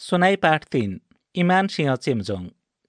सुनाइ पाठ तिन इमान सिंह चेम्जोङ।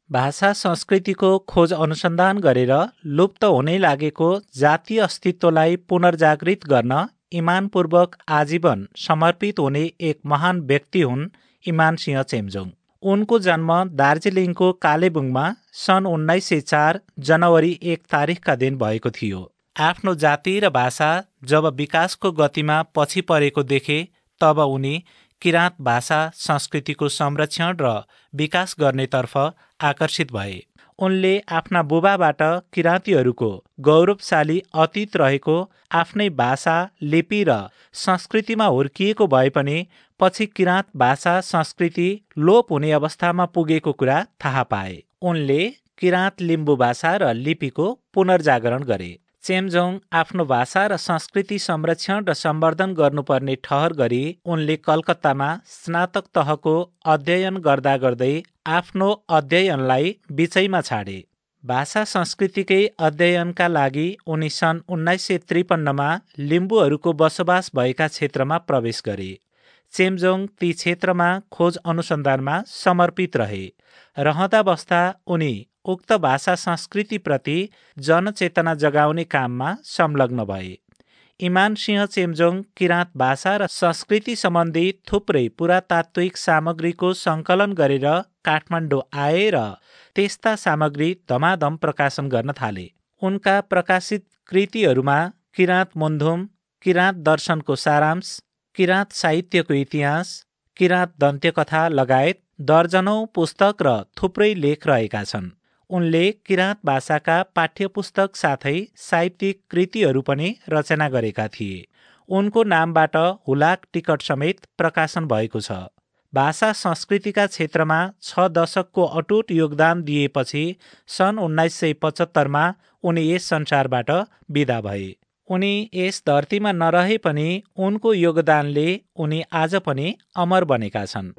भाषा संस्कृतिको खोज अनुसन्धान गरेर लुप्त हुनै लागेको जातीय अस्तित्वलाई पुनर्जागृत गर्न इमानपूर्वक आजीवन समर्पित हुने एक महान व्यक्ति हुन् इमान सिंह चेम्जोङ। उनको जन्म दार्जिलिङको कालेबुङमा सन् उन्नाइस सय चार जनवरी एक तारिकका दिन भएको थियो। आफ्नो जाति र भाषा जब विकासको गतिमा पछि परेको देखे तब उनी किराँत भाषा संस्कृतिको संरक्षण र विकास गर्नेतर्फ आकर्षित भए। उनले आफ्ना बुबाबाट किराँतीहरूको गौरवशाली अतीत रहेको आफ्नै भाषा लिपि र संस्कृतिमा हुर्किएको भए पनि पछि किराँत भाषा संस्कृति लोप हुने अवस्थामा पुगेको कुरा थाहा पाए। उनले किराँत लिम्बू भाषा र लिपिको पुनर्जागरण गरे। चेमजोङ आफ्नो भाषा र संस्कृति संरक्षण र सम्वर्धन गर्नुपर्ने ठहर गरी उनले कलकत्तामा स्नातक तहको अध्ययन गर्दा गर्दै आफ्नो अध्ययनलाई बिचैमा छाडे। भाषा संस्कृतिकै अध्ययनका लागि उनी सन् उन्नाइस सय त्रिपन्नमा लिम्बूहरूको बसोबास भएका क्षेत्रमा प्रवेश गरे। चेमजोङ ती क्षेत्रमा खोज अनुसन्धानमा समर्पित रहे। रहँदा बस्दा उनी उक्त भाषा संस्कृतिप्रति जनचेतना जगाउने काममा संलग्न भए। इमान सिंह चेम्जोङ किराँत भाषा र संस्कृति सम्बन्धी थुप्रै पुरातात्विक सामग्रीको सङ्कलन गरेर काठमाडौँ आए र त्यस्ता सामग्री धमाधम प्रकाशन गर्न थाले। उनका प्रकाशित कृतिहरूमा किराँत मुन्धुम किराँत दर्शनको सारांश किराँत साहित्यको इतिहास किराँत दन्त्यकथा लगायत दर्जनौं पुस्तक र थुप्रै लेख रहेका छन्। उनले किराँत भाषाका पाठ्यपुस्तक साथै साहित्यिक कृतिहरू पनि रचना गरेका थिए। उनको नामबाट हुलाक टिकट समेत प्रकाशन भएको छ। भाषा संस्कृतिका क्षेत्रमा छ दशकको अटुट योगदान दिएपछि सन् उन्नाइस सय पचहत्तरमा उनी यस संसारबाट विदा भए। उनी यस धरतीमा नरहे पनि उनको योगदानले उनी आज पनि अमर बनेका छन्।